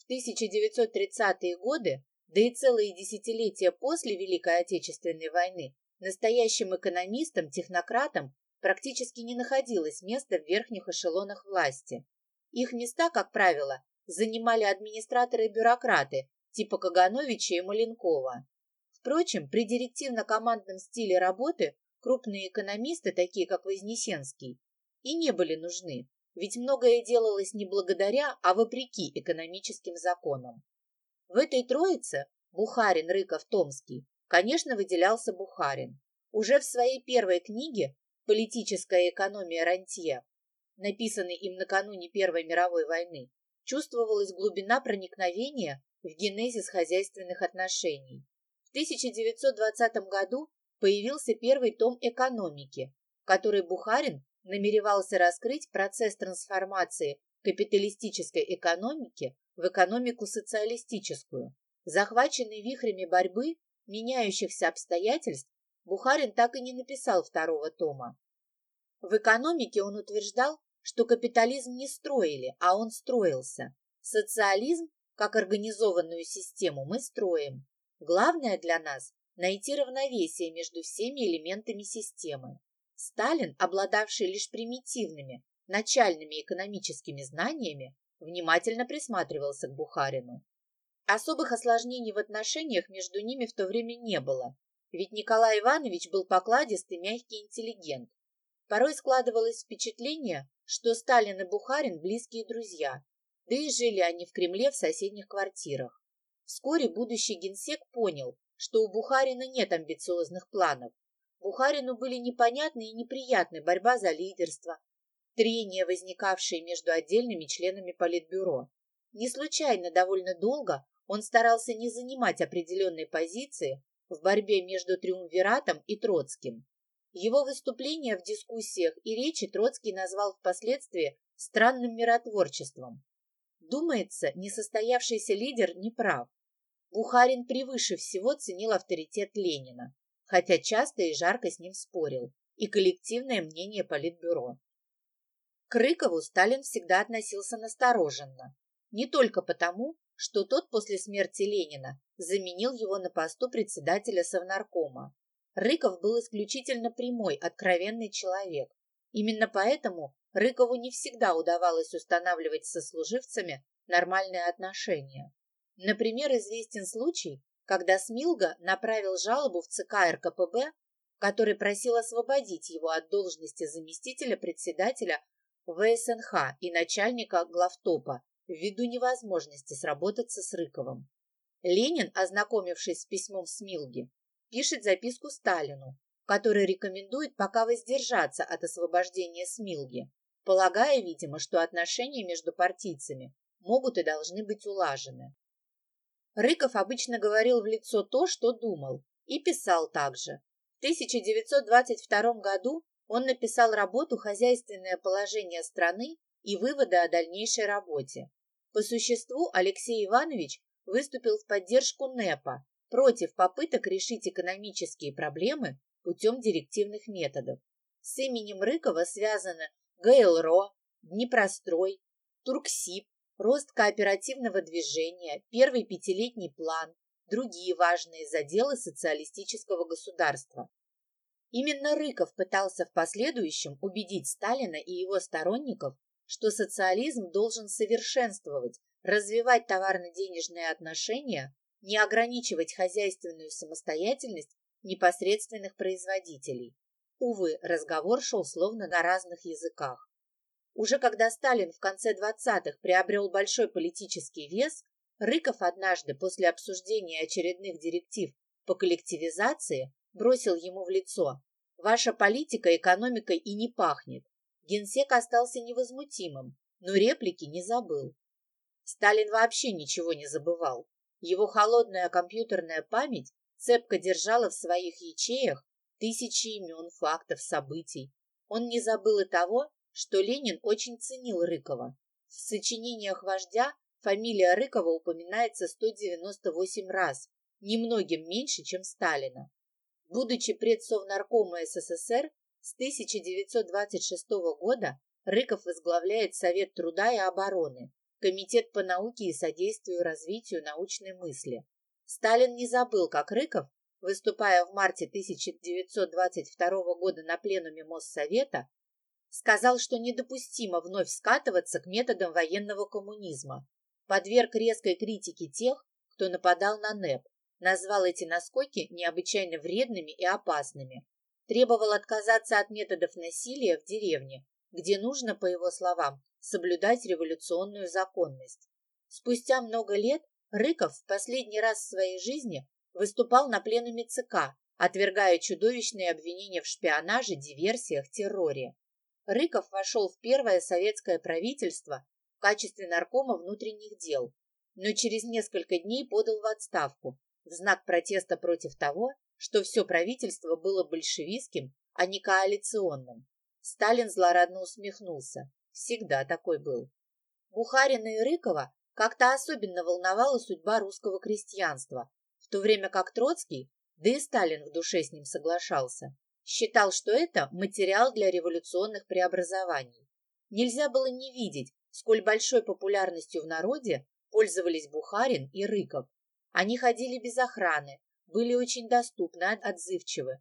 S1: в 1930-е годы, да и целые десятилетия после Великой Отечественной войны, настоящим экономистам, технократам практически не находилось места в верхних эшелонах власти. Их места, как правило, занимали администраторы и бюрократы типа Кагановича и Маленкова. Впрочем, при директивно-командном стиле работы крупные экономисты, такие как Вознесенский, и не были нужны, ведь многое делалось не благодаря, а вопреки экономическим законам. В этой троице Бухарин, Рыков, Томский, конечно, выделялся Бухарин. Уже в своей первой книге «Политическая экономия рантье» написанный им накануне Первой мировой войны, чувствовалась глубина проникновения в генезис хозяйственных отношений. В 1920 году появился первый том экономики, который Бухарин намеревался раскрыть процесс трансформации капиталистической экономики в экономику социалистическую. Захваченный вихрями борьбы, меняющихся обстоятельств, Бухарин так и не написал второго тома. В экономике он утверждал, что капитализм не строили, а он строился. Социализм, как организованную систему, мы строим. Главное для нас – найти равновесие между всеми элементами системы. Сталин, обладавший лишь примитивными, начальными экономическими знаниями, внимательно присматривался к Бухарину. Особых осложнений в отношениях между ними в то время не было, ведь Николай Иванович был покладистый, мягкий интеллигент, Порой складывалось впечатление, что Сталин и Бухарин – близкие друзья, да и жили они в Кремле в соседних квартирах. Вскоре будущий генсек понял, что у Бухарина нет амбициозных планов. Бухарину были непонятны и неприятны борьба за лидерство, трения, возникавшие между отдельными членами Политбюро. Не случайно довольно долго он старался не занимать определенной позиции в борьбе между Триумвиратом и Троцким. Его выступления в дискуссиях и речи Троцкий назвал впоследствии странным миротворчеством. Думается, несостоявшийся лидер не прав. Бухарин превыше всего ценил авторитет Ленина, хотя часто и жарко с ним спорил, и коллективное мнение Политбюро. К Рыкову Сталин всегда относился настороженно, не только потому, что тот после смерти Ленина заменил его на посту председателя Совнаркома, Рыков был исключительно прямой, откровенный человек. Именно поэтому Рыкову не всегда удавалось устанавливать со служивцами нормальные отношения. Например, известен случай, когда Смилга направил жалобу в ЦК РКПБ, который просил освободить его от должности заместителя председателя ВСНХ и начальника главтопа ввиду невозможности сработаться с Рыковым. Ленин, ознакомившись с письмом Смилги, пишет записку Сталину, который рекомендует пока воздержаться от освобождения Смилги, полагая, видимо, что отношения между партийцами могут и должны быть улажены. Рыков обычно говорил в лицо то, что думал, и писал также. В 1922 году он написал работу «Хозяйственное положение страны и выводы о дальнейшей работе». По существу Алексей Иванович выступил в поддержку НЭПа против попыток решить экономические проблемы путем директивных методов. С именем Рыкова связаны ГЛРО, Днепрострой, Турксиб, рост кооперативного движения, первый пятилетний план, другие важные заделы социалистического государства. Именно Рыков пытался в последующем убедить Сталина и его сторонников, что социализм должен совершенствовать, развивать товарно-денежные отношения, не ограничивать хозяйственную самостоятельность непосредственных производителей. Увы, разговор шел словно на разных языках. Уже когда Сталин в конце 20-х приобрел большой политический вес, Рыков однажды после обсуждения очередных директив по коллективизации бросил ему в лицо. Ваша политика экономикой и не пахнет. Генсек остался невозмутимым, но реплики не забыл. Сталин вообще ничего не забывал. Его холодная компьютерная память цепко держала в своих ячеях тысячи имен, фактов, событий. Он не забыл и того, что Ленин очень ценил Рыкова. В сочинениях вождя фамилия Рыкова упоминается 198 раз, немногим меньше, чем Сталина. Будучи предсовнаркома СССР, с 1926 года Рыков возглавляет Совет труда и обороны, Комитет по науке и содействию развитию научной мысли. Сталин не забыл, как Рыков, выступая в марте 1922 года на пленуме Моссовета, сказал, что недопустимо вновь скатываться к методам военного коммунизма, подверг резкой критике тех, кто нападал на НЭП, назвал эти наскоки необычайно вредными и опасными, требовал отказаться от методов насилия в деревне, где нужно, по его словам, соблюдать революционную законность. Спустя много лет Рыков в последний раз в своей жизни выступал на пленуме ЦК, отвергая чудовищные обвинения в шпионаже, диверсиях, терроре. Рыков вошел в первое советское правительство в качестве наркома внутренних дел, но через несколько дней подал в отставку, в знак протеста против того, что все правительство было большевистским, а не коалиционным. Сталин злорадно усмехнулся. Всегда такой был. Бухарина и Рыкова как-то особенно волновала судьба русского крестьянства, в то время как Троцкий, да и Сталин в душе с ним соглашался, считал, что это материал для революционных преобразований. Нельзя было не видеть, сколь большой популярностью в народе пользовались Бухарин и Рыков. Они ходили без охраны, были очень доступны, отзывчивы.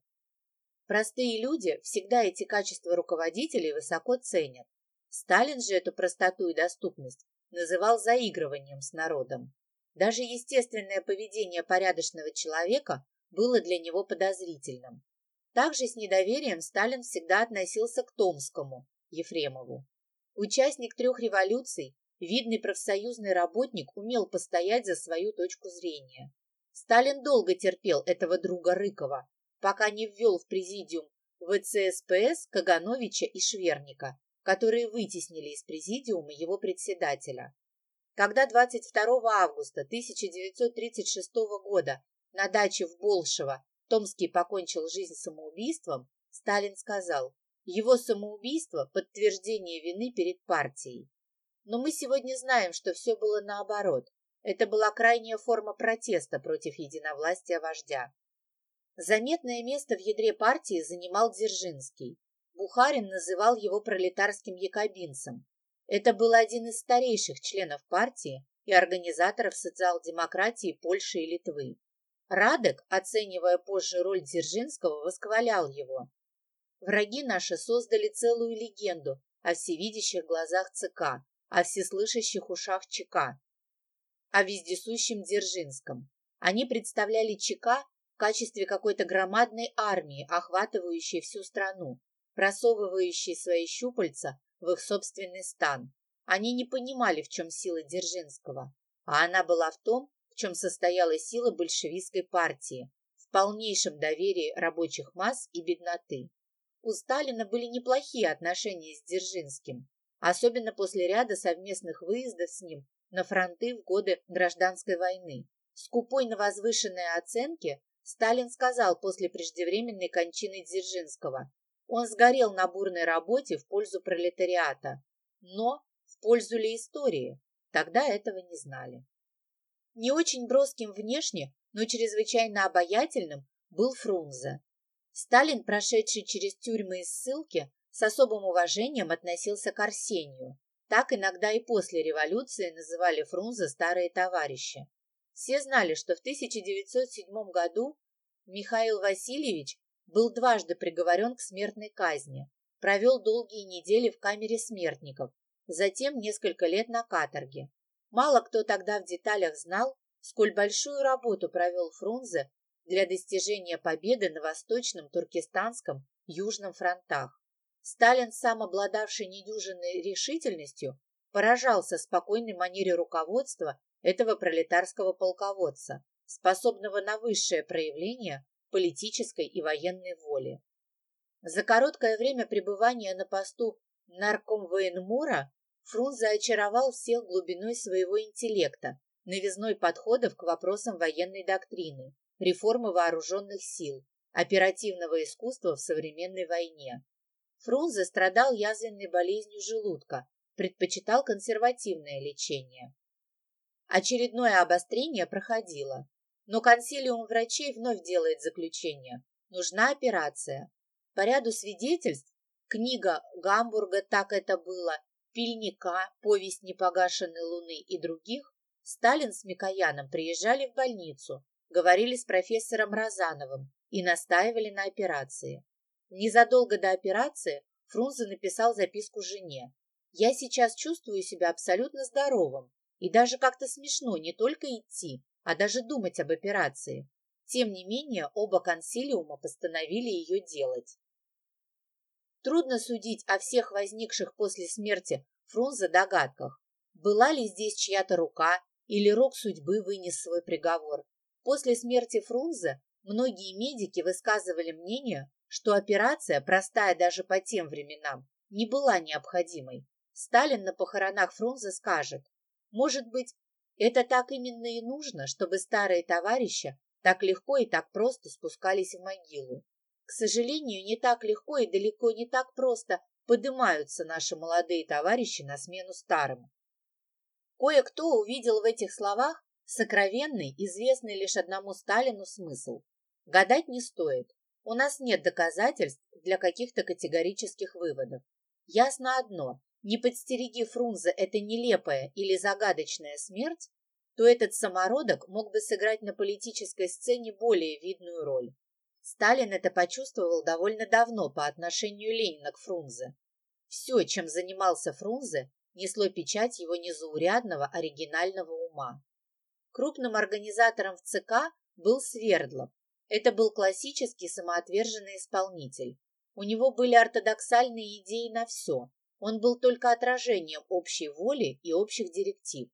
S1: Простые люди всегда эти качества руководителей высоко ценят. Сталин же эту простоту и доступность называл заигрыванием с народом. Даже естественное поведение порядочного человека было для него подозрительным. Также с недоверием Сталин всегда относился к Томскому, Ефремову. Участник трех революций, видный профсоюзный работник умел постоять за свою точку зрения. Сталин долго терпел этого друга Рыкова, пока не ввел в президиум ВЦСПС Кагановича и Шверника, которые вытеснили из президиума его председателя. Когда 22 августа 1936 года на даче в Болшево Томский покончил жизнь самоубийством, Сталин сказал, его самоубийство – подтверждение вины перед партией. Но мы сегодня знаем, что все было наоборот. Это была крайняя форма протеста против единовластия вождя. Заметное место в ядре партии занимал Дзержинский. Бухарин называл его пролетарским якобинцем. Это был один из старейших членов партии и организаторов социал-демократии Польши и Литвы. Радек, оценивая позже роль Дзержинского, восхвалял его. Враги наши создали целую легенду о всевидящих глазах ЦК, о всеслышащих ушах ЧК, о вездесущем Дзержинском. Они представляли ЧК в качестве какой-то громадной армии, охватывающей всю страну, просовывающей свои щупальца в их собственный стан. Они не понимали, в чем сила Дзержинского, а она была в том, чем состояла сила большевистской партии, в полнейшем доверии рабочих масс и бедноты. У Сталина были неплохие отношения с Дзержинским, особенно после ряда совместных выездов с ним на фронты в годы гражданской войны. Скупой на возвышенные оценки Сталин сказал после преждевременной кончины Дзержинского, он сгорел на бурной работе в пользу пролетариата, но в пользу ли истории? Тогда этого не знали. Не очень броским внешне, но чрезвычайно обаятельным был Фрунзе. Сталин, прошедший через тюрьмы и ссылки, с особым уважением относился к Арсению. Так иногда и после революции называли Фрунзе старые товарищи. Все знали, что в 1907 году Михаил Васильевич был дважды приговорен к смертной казни, провел долгие недели в камере смертников, затем несколько лет на каторге. Мало кто тогда в деталях знал, сколь большую работу провел Фрунзе для достижения победы на Восточном, Туркестанском, Южном фронтах. Сталин, сам обладавший недюжинной решительностью, поражался спокойной манере руководства этого пролетарского полководца, способного на высшее проявление политической и военной воли. За короткое время пребывания на посту наркомвоенмура Фрунзе очаровал всех глубиной своего интеллекта, новизной подходов к вопросам военной доктрины, реформы вооруженных сил, оперативного искусства в современной войне. Фрунзе страдал язвенной болезнью желудка, предпочитал консервативное лечение. Очередное обострение проходило, но консилиум врачей вновь делает заключение. Нужна операция. По ряду свидетельств, книга Гамбурга «Так это было», Пильника, повесть непогашенной луны и других, Сталин с Микояном приезжали в больницу, говорили с профессором Розановым и настаивали на операции. Незадолго до операции Фрунзе написал записку жене. «Я сейчас чувствую себя абсолютно здоровым, и даже как-то смешно не только идти, а даже думать об операции. Тем не менее, оба консилиума постановили ее делать. Трудно судить о всех возникших после смерти Фрунзе догадках. Была ли здесь чья-то рука или рок судьбы вынес свой приговор? После смерти Фрунзе многие медики высказывали мнение, что операция, простая даже по тем временам, не была необходимой. Сталин на похоронах Фрунзе скажет, может быть, это так именно и нужно, чтобы старые товарищи так легко и так просто спускались в могилу. К сожалению, не так легко и далеко не так просто поднимаются наши молодые товарищи на смену старым. Кое-кто увидел в этих словах сокровенный, известный лишь одному Сталину смысл. Гадать не стоит. У нас нет доказательств для каких-то категорических выводов. Ясно одно. Не подстереги Фрунзе эта нелепая или загадочная смерть, то этот самородок мог бы сыграть на политической сцене более видную роль. Сталин это почувствовал довольно давно по отношению Ленина к Фрунзе. Все, чем занимался Фрунзе, несло печать его незаурядного оригинального ума. Крупным организатором в ЦК был Свердлов. Это был классический самоотверженный исполнитель. У него были ортодоксальные идеи на все, он был только отражением общей воли и общих директив.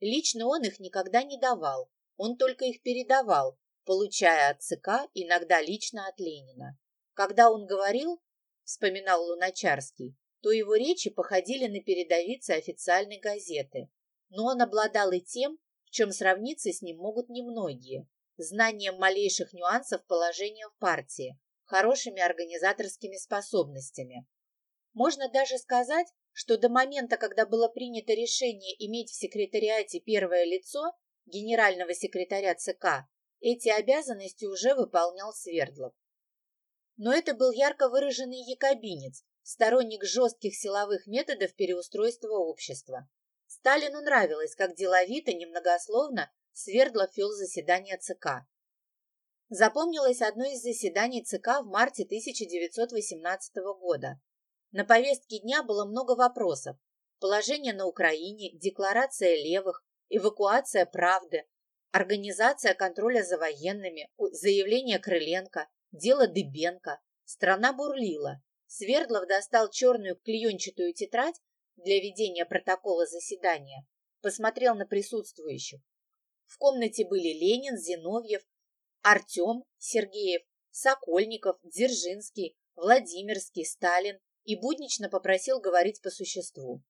S1: Лично он их никогда не давал, он только их передавал, получая от ЦК, иногда лично от Ленина. Когда он говорил, вспоминал Луначарский, то его речи походили на передовицы официальной газеты. Но он обладал и тем, в чем сравниться с ним могут немногие, знанием малейших нюансов положения в партии, хорошими организаторскими способностями, можно даже сказать, что до момента, когда было принято решение иметь в секретариате первое лицо, генерального секретаря ЦК, эти обязанности уже выполнял Свердлов. Но это был ярко выраженный якобинец, сторонник жестких силовых методов переустройства общества. Сталину нравилось, как деловито, немногословно Свердлов вел заседание ЦК. Запомнилось одно из заседаний ЦК в марте 1918 года. На повестке дня было много вопросов. Положение на Украине, декларация левых, эвакуация правды, организация контроля за военными, заявление Крыленко, дело Дыбенко. Страна бурлила. Свердлов достал черную клеенчатую тетрадь для ведения протокола заседания, посмотрел на присутствующих. В комнате были Ленин, Зиновьев, Артем, Сергеев, Сокольников, Дзержинский, Владимирский, Сталин и буднично попросил говорить по существу.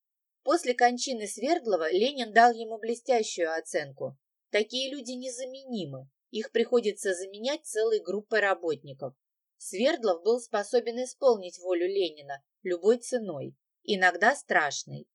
S1: После кончины Свердлова Ленин дал ему блестящую оценку. Такие люди незаменимы, их приходится заменять целой группой работников. Свердлов был способен исполнить волю Ленина любой ценой, иногда страшной.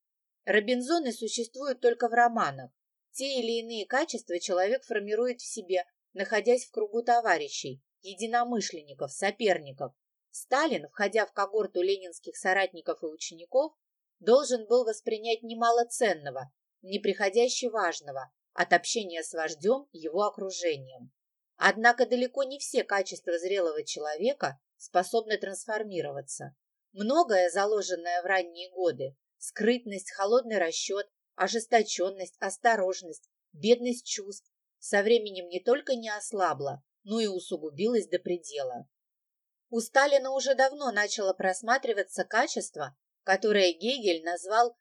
S1: Робинзоны существуют только в романах. Те или иные качества человек формирует в себе, находясь в кругу товарищей, единомышленников, соперников. Сталин, входя в когорту ленинских соратников и учеников, должен был воспринять немало ценного, неприходяще важного от общения с вождем его окружением. Однако далеко не все качества зрелого человека способны трансформироваться. Многое, заложенное в ранние годы, скрытность, холодный расчет, ожесточенность, осторожность, бедность чувств, со временем не только не ослабла, но и усугубилась до предела. У Сталина уже давно начало просматриваться качество, которое Гегель назвал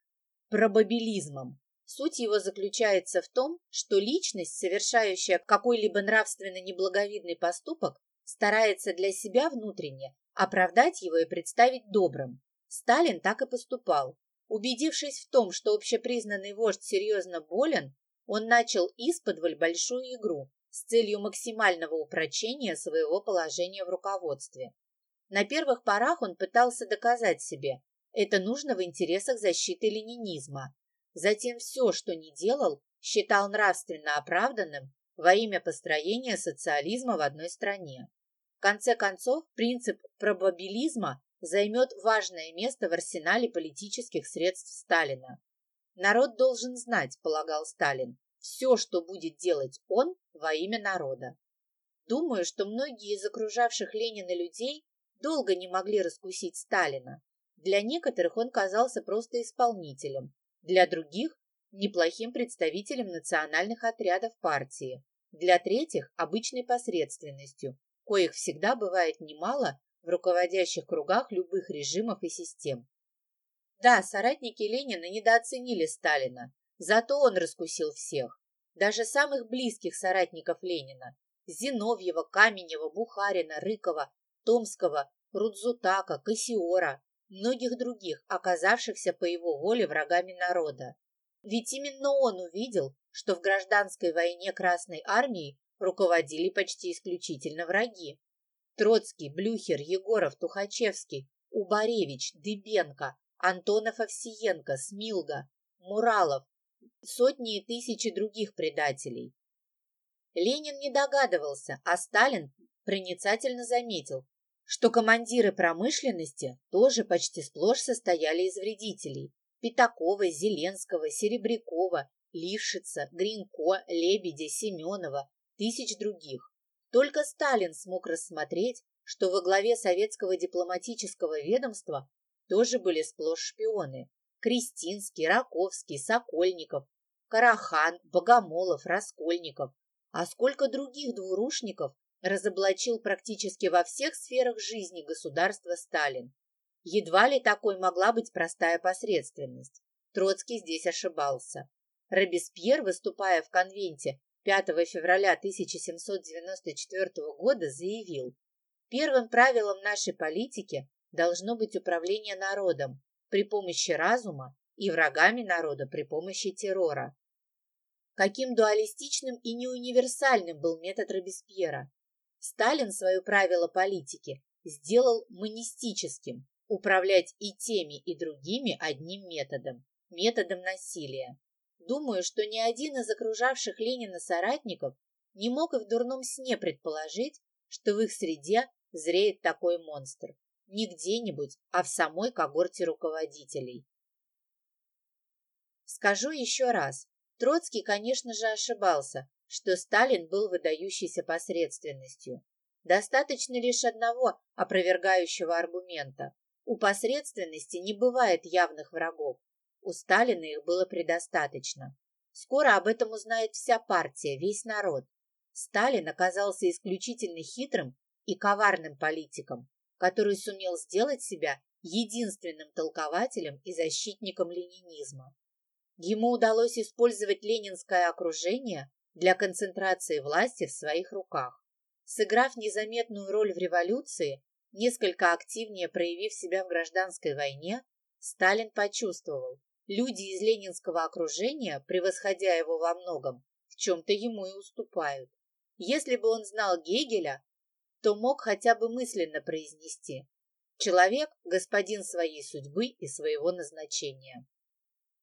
S1: пробабилизмом. Суть его заключается в том, что личность, совершающая какой-либо нравственно неблаговидный поступок, старается для себя внутренне оправдать его и представить добрым. Сталин так и поступал. Убедившись в том, что общепризнанный вождь серьезно болен, он начал исподволь большую игру с целью максимального упрочения своего положения в руководстве. На первых порах он пытался доказать себе, это нужно в интересах защиты ленинизма. Затем все, что не делал, считал нравственно оправданным во имя построения социализма в одной стране. В конце концов, принцип пробабилизма займет важное место в арсенале политических средств Сталина. Народ должен знать, полагал Сталин, все, что будет делать он во имя народа. Думаю, что многие из окружавших Ленина людей долго не могли раскусить Сталина. Для некоторых он казался просто исполнителем, для других – неплохим представителем национальных отрядов партии, для третьих – обычной посредственностью, коих всегда бывает немало в руководящих кругах любых режимов и систем. Да, соратники Ленина недооценили Сталина, зато он раскусил всех, даже самых близких соратников Ленина – Зиновьева, Каменева, Бухарина, Рыкова, Томского, Рудзутака, Кассиора, многих других, оказавшихся по его воле врагами народа. Ведь именно он увидел, что в гражданской войне Красной Армии руководили почти исключительно враги. Троцкий, Блюхер, Егоров, Тухачевский, Убаревич, Дыбенко, Антонов Овсиенко, Смилга, Муралов, сотни и тысячи других предателей. Ленин не догадывался, а Сталин проницательно заметил, что командиры промышленности тоже почти сплошь состояли из вредителей. Пятакова, Зеленского, Серебрякова, Лившица, Гринько, Лебедя, Семенова, тысяч других. Только Сталин смог рассмотреть, что во главе советского дипломатического ведомства тоже были сплошь шпионы. Кристинский, Раковский, Сокольников, Карахан, Богомолов, Раскольников. А сколько других двурушников разоблачил практически во всех сферах жизни государства Сталин. Едва ли такой могла быть простая посредственность. Троцкий здесь ошибался. Робеспьер, выступая в конвенте 5 февраля 1794 года, заявил, «Первым правилом нашей политики должно быть управление народом при помощи разума и врагами народа при помощи террора». Каким дуалистичным и неуниверсальным был метод Робеспьера. Сталин свое правило политики сделал монистическим – управлять и теми, и другими одним методом – методом насилия. Думаю, что ни один из окружавших Ленина соратников не мог и в дурном сне предположить, что в их среде зреет такой монстр. Не где-нибудь, а в самой когорте руководителей. Скажу еще раз. Троцкий, конечно же, ошибался, что Сталин был выдающейся посредственностью. Достаточно лишь одного опровергающего аргумента. У посредственности не бывает явных врагов. У Сталина их было предостаточно. Скоро об этом узнает вся партия, весь народ. Сталин оказался исключительно хитрым и коварным политиком, который сумел сделать себя единственным толкователем и защитником ленинизма. Ему удалось использовать ленинское окружение для концентрации власти в своих руках. Сыграв незаметную роль в революции, несколько активнее проявив себя в гражданской войне, Сталин почувствовал, люди из ленинского окружения, превосходя его во многом, в чем-то ему и уступают. Если бы он знал Гегеля, то мог хотя бы мысленно произнести «Человек – господин своей судьбы и своего назначения».